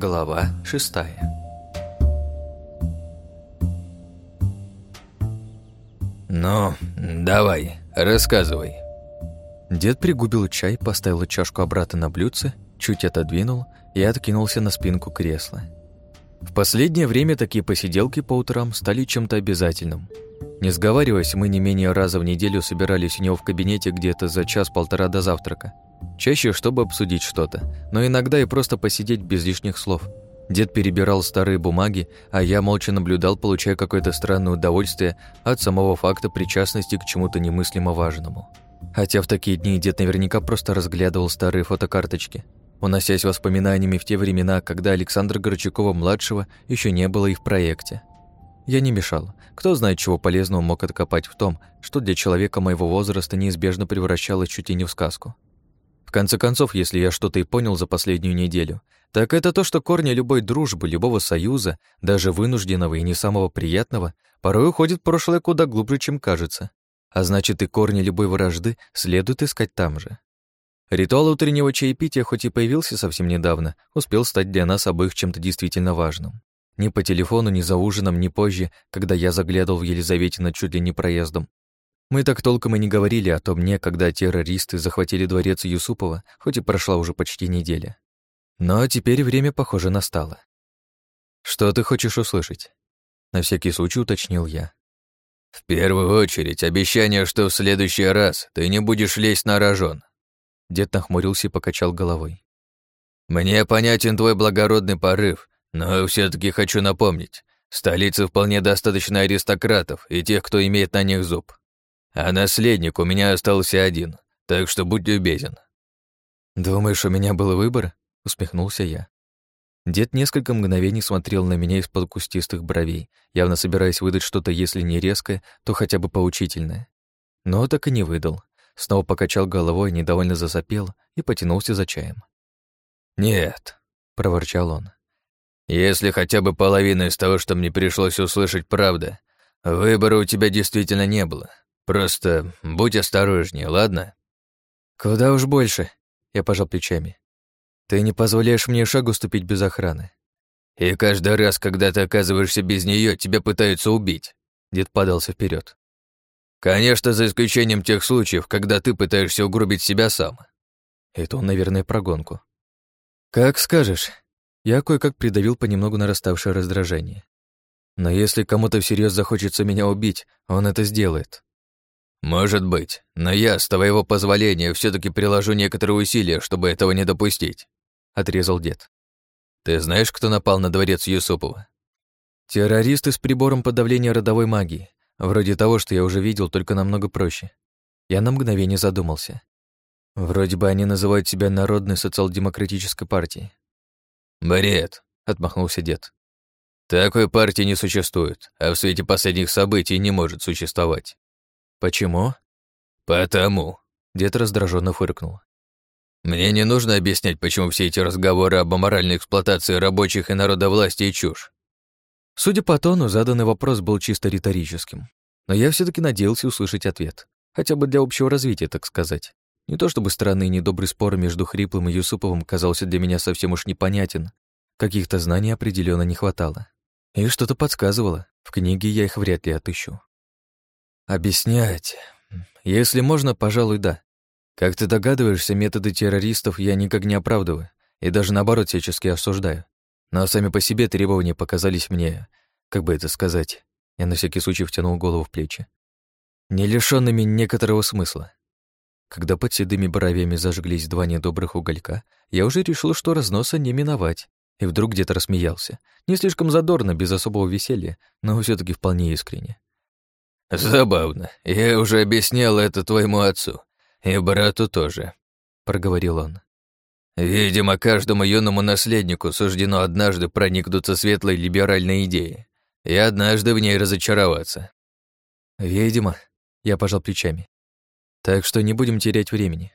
Глава шестая «Ну, давай, рассказывай». Дед пригубил чай, поставил чашку обратно на блюдце, чуть отодвинул и откинулся на спинку кресла. В последнее время такие посиделки по утрам стали чем-то обязательным. Не сговариваясь, мы не менее раза в неделю собирались у него в кабинете где-то за час-полтора до завтрака. Чаще, чтобы обсудить что-то, но иногда и просто посидеть без лишних слов. Дед перебирал старые бумаги, а я молча наблюдал, получая какое-то странное удовольствие от самого факта причастности к чему-то немыслимо важному. Хотя в такие дни дед наверняка просто разглядывал старые фотокарточки, уносясь воспоминаниями в те времена, когда Александра Горчакова-младшего еще не было и в проекте. Я не мешал. Кто знает, чего полезного мог откопать в том, что для человека моего возраста неизбежно превращалось чуть ли не в сказку. В конце концов, если я что-то и понял за последнюю неделю, так это то, что корни любой дружбы, любого союза, даже вынужденного и не самого приятного, порой уходят в прошлое куда глубже, чем кажется. А значит, и корни любой вражды следует искать там же. Ритуал утреннего чаепития, хоть и появился совсем недавно, успел стать для нас обоих чем-то действительно важным. Ни по телефону, ни за ужином, ни позже, когда я заглядывал в Елизаветино чуть ли не проездом. Мы так толком и не говорили о том дне, когда террористы захватили дворец Юсупова, хоть и прошла уже почти неделя. Но теперь время, похоже, настало. «Что ты хочешь услышать?» На всякий случай уточнил я. «В первую очередь обещание, что в следующий раз ты не будешь лезть на рожон», Дед нахмурился и покачал головой. «Мне понятен твой благородный порыв, но все таки хочу напомнить, в столице вполне достаточно аристократов и тех, кто имеет на них зуб. А наследник у меня остался один, так что будь любезен». «Думаешь, у меня был выбор?» — усмехнулся я. Дед несколько мгновений смотрел на меня из-под кустистых бровей, явно собираясь выдать что-то, если не резкое, то хотя бы поучительное. Но так и не выдал. Снова покачал головой, недовольно засопел и потянулся за чаем. «Нет», — проворчал он. «Если хотя бы половина из того, что мне пришлось услышать, правда, выбора у тебя действительно не было. Просто будь осторожнее, ладно?» «Куда уж больше», — я пожал плечами. «Ты не позволяешь мне шагу ступить без охраны». «И каждый раз, когда ты оказываешься без нее, тебя пытаются убить», — дед подался вперед. Конечно, за исключением тех случаев, когда ты пытаешься угробить себя сам. Это он, наверное, про гонку. Как скажешь. Я кое-как придавил понемногу нараставшее раздражение. Но если кому-то всерьез захочется меня убить, он это сделает. Может быть, но я, с твоего позволения, все таки приложу некоторые усилия, чтобы этого не допустить, отрезал дед. Ты знаешь, кто напал на дворец Юсупова? Террористы с прибором подавления родовой магии. Вроде того, что я уже видел, только намного проще. Я на мгновение задумался. Вроде бы они называют себя Народной социал-демократической партией. «Бред», — отмахнулся дед. «Такой партии не существует, а в свете последних событий не может существовать». «Почему?» «Потому», — дед раздраженно фыркнул. «Мне не нужно объяснять, почему все эти разговоры об аморальной эксплуатации рабочих и народовластия чушь. Судя по тону, заданный вопрос был чисто риторическим. Но я все таки надеялся услышать ответ. Хотя бы для общего развития, так сказать. Не то чтобы странный и недобрый спор между Хриплым и Юсуповым казался для меня совсем уж непонятен. Каких-то знаний определенно не хватало. И что-то подсказывало. В книге я их вряд ли отыщу. Объяснять. Если можно, пожалуй, да. Как ты догадываешься, методы террористов я никак не оправдываю и даже наоборот всячески осуждаю. Но сами по себе требования показались мне, как бы это сказать, я на всякий случай втянул голову в плечи, не лишёнными некоторого смысла. Когда под седыми бровями зажглись два недобрых уголька, я уже решил, что разноса не миновать, и вдруг где-то рассмеялся. Не слишком задорно, без особого веселья, но все таки вполне искренне. «Забавно. Я уже объяснял это твоему отцу. И брату тоже», — проговорил он. Видимо, каждому юному наследнику суждено однажды проникнуться светлой либеральной идеей и однажды в ней разочароваться. Видимо, я пожал плечами. Так что не будем терять времени.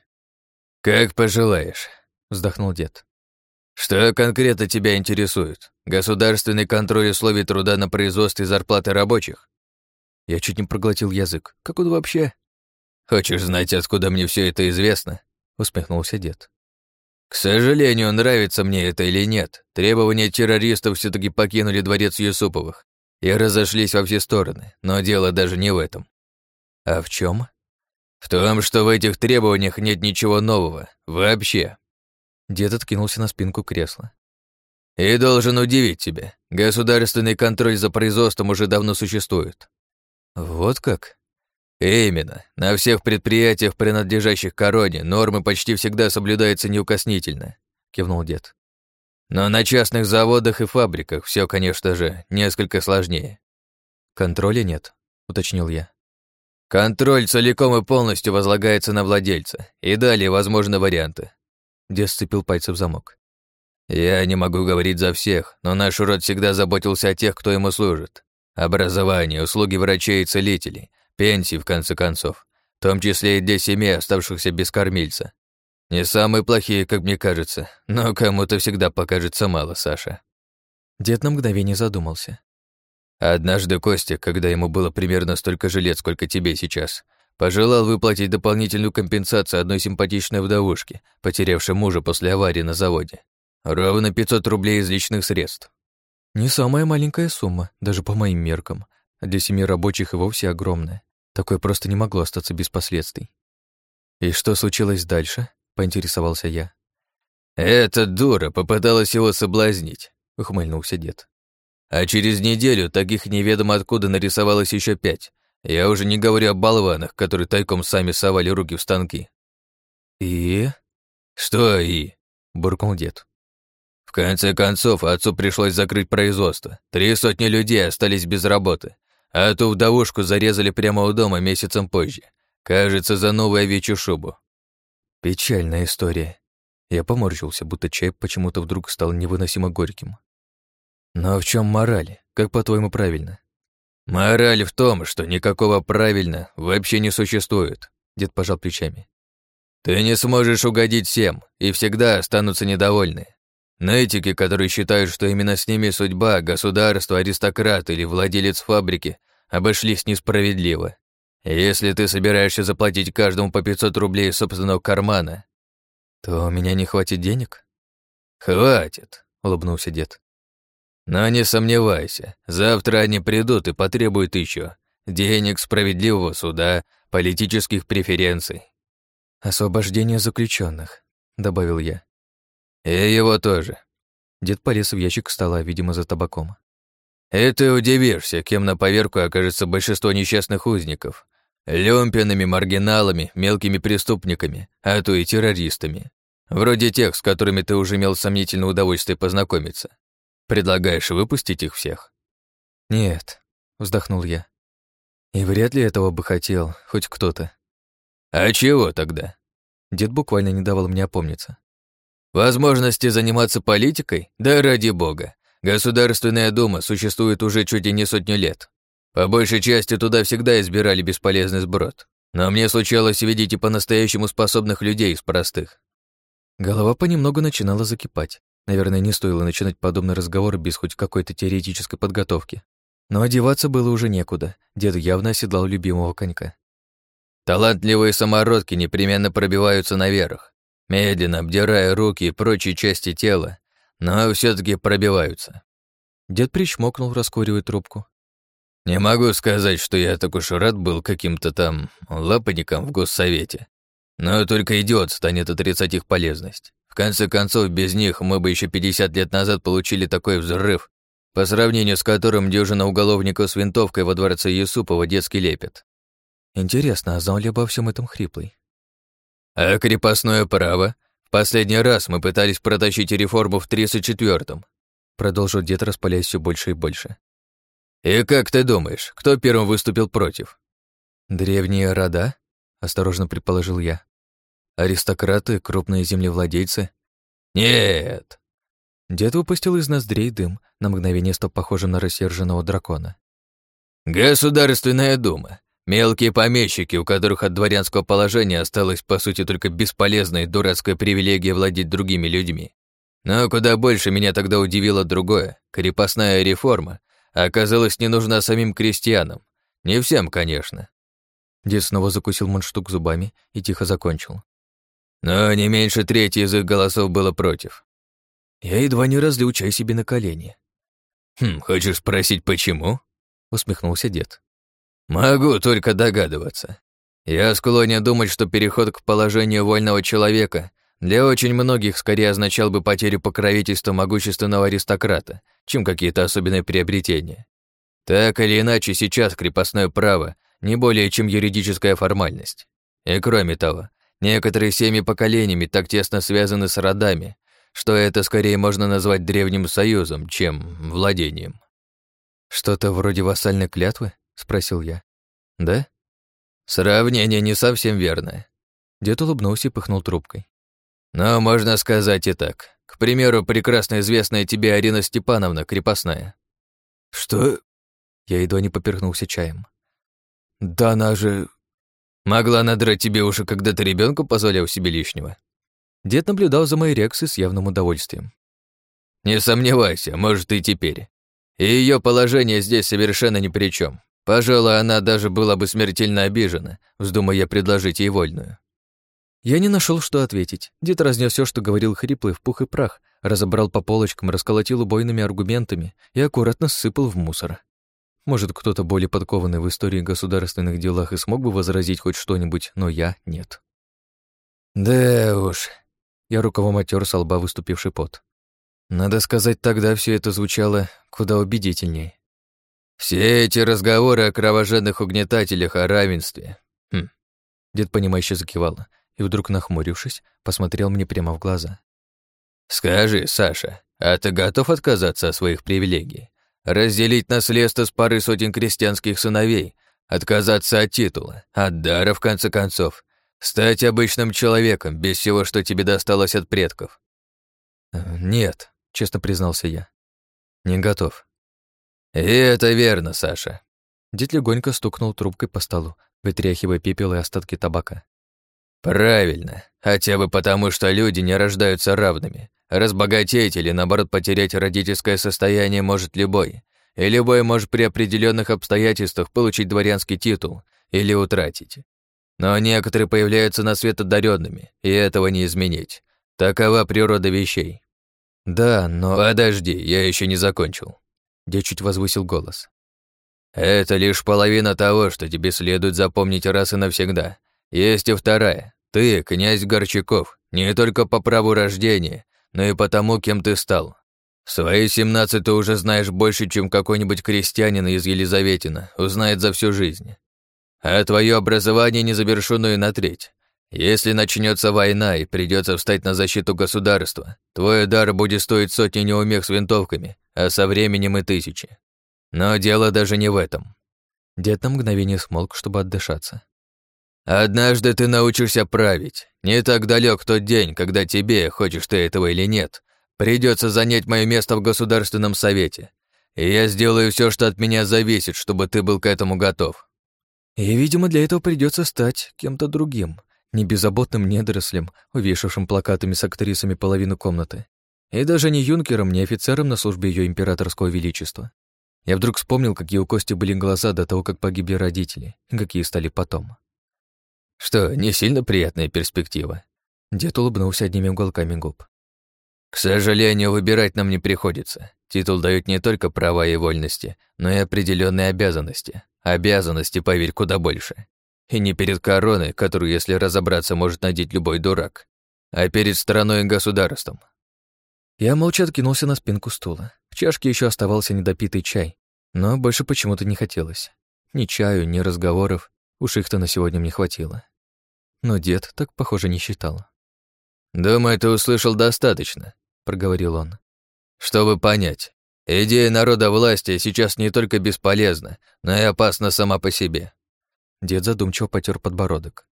Как пожелаешь, вздохнул дед. Что конкретно тебя интересует? Государственный контроль условий труда на производстве зарплаты рабочих? Я чуть не проглотил язык. Как он вообще? Хочешь знать, откуда мне все это известно? усмехнулся дед. К сожалению, нравится мне это или нет, требования террористов все таки покинули дворец Юсуповых и разошлись во все стороны, но дело даже не в этом. А в чем? В том, что в этих требованиях нет ничего нового. Вообще. Дед откинулся на спинку кресла. И должен удивить тебя. Государственный контроль за производством уже давно существует. Вот как? Именно. На всех предприятиях, принадлежащих короне, нормы почти всегда соблюдаются неукоснительно, кивнул дед. Но на частных заводах и фабриках все, конечно же, несколько сложнее. Контроля нет, уточнил я. Контроль целиком и полностью возлагается на владельца, и далее возможны варианты. Дед сцепил пальцы в замок. Я не могу говорить за всех, но наш род всегда заботился о тех, кто ему служит. Образование, услуги врачей и целителей, пенсии, в конце концов, в том числе и для семей, оставшихся без кормильца. Не самые плохие, как мне кажется, но кому-то всегда покажется мало, Саша. Дед на мгновение задумался. Однажды Костя, когда ему было примерно столько же лет, сколько тебе сейчас, пожелал выплатить дополнительную компенсацию одной симпатичной вдовушке, потерявшей мужа после аварии на заводе. Ровно 500 рублей из личных средств. Не самая маленькая сумма, даже по моим меркам. А для семьи рабочих и вовсе огромная. Такое просто не могло остаться без последствий. «И что случилось дальше?» — поинтересовался я. «Эта дура попыталась его соблазнить», — ухмыльнулся дед. «А через неделю таких неведомо откуда нарисовалось еще пять. Я уже не говорю о болванах, которые тайком сами совали руки в станки». «И?» «Что «и?» — буркнул дед. Конце концов, отцу пришлось закрыть производство. Три сотни людей остались без работы, а ту вдовушку зарезали прямо у дома месяцем позже. Кажется, за новую овечью шубу. Печальная история. Я поморщился, будто чай почему-то вдруг стал невыносимо горьким. Но в чем мораль? Как по-твоему правильно? Мораль в том, что никакого правильно вообще не существует. Дед пожал плечами. Ты не сможешь угодить всем, и всегда останутся недовольны. Нытики, которые считают, что именно с ними судьба, государство, аристократ или владелец фабрики обошлись несправедливо. Если ты собираешься заплатить каждому по 500 рублей из собственного кармана, то у меня не хватит денег? Хватит, улыбнулся дед. Но не сомневайся, завтра они придут и потребуют еще денег, справедливого суда, политических преференций. Освобождение заключенных, добавил я. «И его тоже». Дед полез в ящик стола, видимо, за табаком. «И ты удивишься, кем на поверку окажется большинство несчастных узников. Люмпинами, маргиналами, мелкими преступниками, а то и террористами. Вроде тех, с которыми ты уже имел сомнительное удовольствие познакомиться. Предлагаешь выпустить их всех?» «Нет», — вздохнул я. «И вряд ли этого бы хотел хоть кто-то». «А чего тогда?» Дед буквально не давал мне опомниться. Возможности заниматься политикой? Да ради бога. Государственная дума существует уже чуть и не сотню лет. По большей части туда всегда избирали бесполезный сброд. Но мне случалось видеть и по-настоящему способных людей из простых. Голова понемногу начинала закипать. Наверное, не стоило начинать подобный разговор без хоть какой-то теоретической подготовки. Но одеваться было уже некуда. Дед явно оседлал любимого конька. Талантливые самородки непременно пробиваются наверх медленно обдирая руки и прочие части тела, но все таки пробиваются. Дед причмокнул, раскуривая трубку. «Не могу сказать, что я так уж рад был каким-то там лапаником в госсовете. Но только идиот станет отрицать их полезность. В конце концов, без них мы бы еще 50 лет назад получили такой взрыв, по сравнению с которым дюжина уголовников с винтовкой во дворце Юсупова детский лепет. Интересно, а знал ли обо всем этом хриплый? А крепостное право? Последний раз мы пытались протащить реформу в 34-м. Продолжил дед, распаляясь все больше и больше. И как ты думаешь, кто первым выступил против? Древние рода? Осторожно предположил я. Аристократы, крупные землевладельцы? Нет. Дед выпустил из ноздрей дым, на мгновение стал похожим на рассерженного дракона. Государственная дума. Мелкие помещики, у которых от дворянского положения осталась, по сути, только бесполезная и дурацкая привилегия владеть другими людьми. Но куда больше меня тогда удивило другое. Крепостная реформа оказалась не нужна самим крестьянам. Не всем, конечно. Дед снова закусил мундштук зубами и тихо закончил. Но не меньше трети из их голосов было против. Я едва не разлил чай себе на колени. «Хм, хочешь спросить, почему?» — усмехнулся дед. «Могу только догадываться. Я склонен думать, что переход к положению вольного человека для очень многих скорее означал бы потерю покровительства могущественного аристократа, чем какие-то особенные приобретения. Так или иначе, сейчас крепостное право не более чем юридическая формальность. И кроме того, некоторые семьи поколениями так тесно связаны с родами, что это скорее можно назвать древним союзом, чем владением. «Что-то вроде вассальной клятвы?» — спросил я. «Да?» «Сравнение не совсем верное». Дед улыбнулся и пыхнул трубкой. «Но можно сказать и так. К примеру, прекрасно известная тебе Арина Степановна, крепостная». «Что?» Я едва не поперхнулся чаем. «Да она же...» «Могла надрать тебе уши, когда ты ребенку позволял себе лишнего?» Дед наблюдал за моей реакцией с явным удовольствием. «Не сомневайся, может, и теперь. И ее положение здесь совершенно ни при чем. Пожалуй, она даже была бы смертельно обижена, вздумая предложить ей вольную. Я не нашел, что ответить. Дед разнес все, что говорил хриплый, в пух и прах, разобрал по полочкам, расколотил убойными аргументами и аккуратно сыпал в мусор. Может, кто-то более подкованный в истории государственных делах и смог бы возразить хоть что-нибудь, но я нет. Да уж. Я рукавом отер со лба выступивший пот. Надо сказать, тогда все это звучало куда убедительнее. Все эти разговоры о кровожадных угнетателях, о равенстве. Хм. Дед, понимающе закивал, и вдруг, нахмурившись, посмотрел мне прямо в глаза. «Скажи, Саша, а ты готов отказаться от своих привилегий? Разделить наследство с парой сотен крестьянских сыновей, отказаться от титула, от дара, в конце концов, стать обычным человеком без всего, что тебе досталось от предков?» «Э, «Нет», честно признался я. Не готов. И это верно, Саша. Дед легонько стукнул трубкой по столу, вытряхивая пепел и остатки табака. Правильно. Хотя бы потому, что люди не рождаются равными. Разбогатеть или, наоборот, потерять родительское состояние может любой. И любой может при определенных обстоятельствах получить дворянский титул или утратить. Но некоторые появляются на свет одаренными, и этого не изменить. Такова природа вещей. «Да, но...» «Подожди, я еще не закончил». Дед чуть возвысил голос. «Это лишь половина того, что тебе следует запомнить раз и навсегда. Есть и вторая. Ты, князь Горчаков, не только по праву рождения, но и по тому, кем ты стал. В свои семнадцать ты уже знаешь больше, чем какой-нибудь крестьянин из Елизаветина узнает за всю жизнь. А твое образование не завершенное на треть. Если начнется война и придется встать на защиту государства, твой дар будет стоить сотни неумех с винтовками, а со временем и тысячи. Но дело даже не в этом. Дед на мгновение смолк, чтобы отдышаться. Однажды ты научишься править. Не так далек тот день, когда тебе, хочешь ты этого или нет, придется занять мое место в Государственном Совете. И я сделаю все, что от меня зависит, чтобы ты был к этому готов. И, видимо, для этого придется стать кем-то другим, не беззаботным недорослем, увешавшим плакатами с актрисами половину комнаты, и даже не юнкером, не офицером на службе ее императорского величества. Я вдруг вспомнил, какие у Кости были глаза до того, как погибли родители, и какие стали потом. Что, не сильно приятная перспектива? Дед улыбнулся одними уголками губ. К сожалению, выбирать нам не приходится. Титул дает не только права и вольности, но и определенные обязанности. Обязанности, поверь, куда больше. И не перед короной, которую, если разобраться, может надеть любой дурак, а перед страной и государством. Я молча откинулся на спинку стула. В чашке еще оставался недопитый чай, но больше почему-то не хотелось. Ни чаю, ни разговоров, уж их-то на сегодня мне хватило. Но дед так, похоже, не считал. «Думаю, ты услышал достаточно», — проговорил он. «Чтобы понять, идея народа власти сейчас не только бесполезна, но и опасна сама по себе. Дед задумчиво потер подбородок.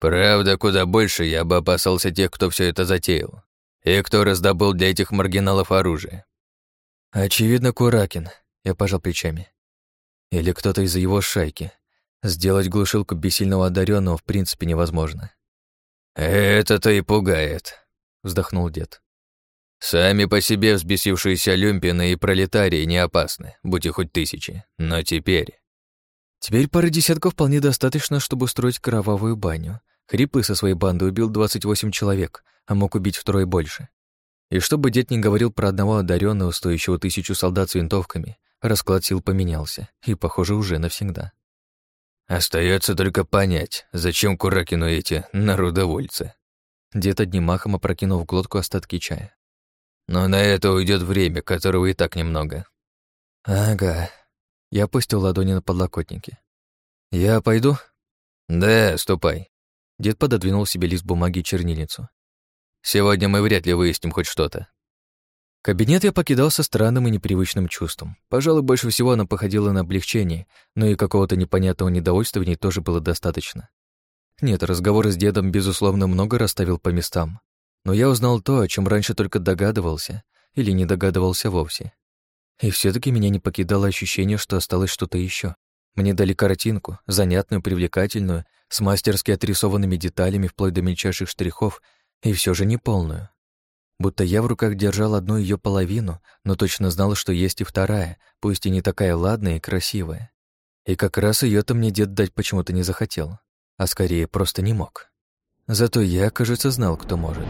«Правда, куда больше я бы опасался тех, кто все это затеял, и кто раздобыл для этих маргиналов оружие». «Очевидно, Куракин», — я пожал плечами. «Или кто-то из его шайки. Сделать глушилку бессильного одаренного в принципе невозможно». «Это-то и пугает», — вздохнул дед. «Сами по себе взбесившиеся люмпины и пролетарии не опасны, будь их хоть тысячи. Но теперь...» Теперь пары десятков вполне достаточно, чтобы устроить кровавую баню. Хриплый со своей бандой убил 28 человек, а мог убить втрое больше. И чтобы дед не говорил про одного одаренного, стоящего тысячу солдат с винтовками, расклад сил поменялся, и, похоже, уже навсегда. Остается только понять, зачем Куракину эти народовольцы. Дед одним махом опрокинул в глотку остатки чая. Но на это уйдет время, которого и так немного. Ага. Я опустил ладони на подлокотники. Я пойду? Да, ступай. Дед пододвинул себе лист бумаги и чернильницу. Сегодня мы вряд ли выясним хоть что-то. Кабинет я покидал со странным и непривычным чувством. Пожалуй, больше всего она походила на облегчение, но и какого-то непонятного недовольства в ней тоже было достаточно. Нет, разговор с дедом, безусловно, много расставил по местам. Но я узнал то, о чем раньше только догадывался или не догадывался вовсе. И все таки меня не покидало ощущение, что осталось что-то еще. Мне дали картинку, занятную, привлекательную, с мастерски отрисованными деталями вплоть до мельчайших штрихов, и все же не полную. Будто я в руках держал одну ее половину, но точно знал, что есть и вторая, пусть и не такая ладная и красивая. И как раз ее то мне дед дать почему-то не захотел, а скорее просто не мог. Зато я, кажется, знал, кто может.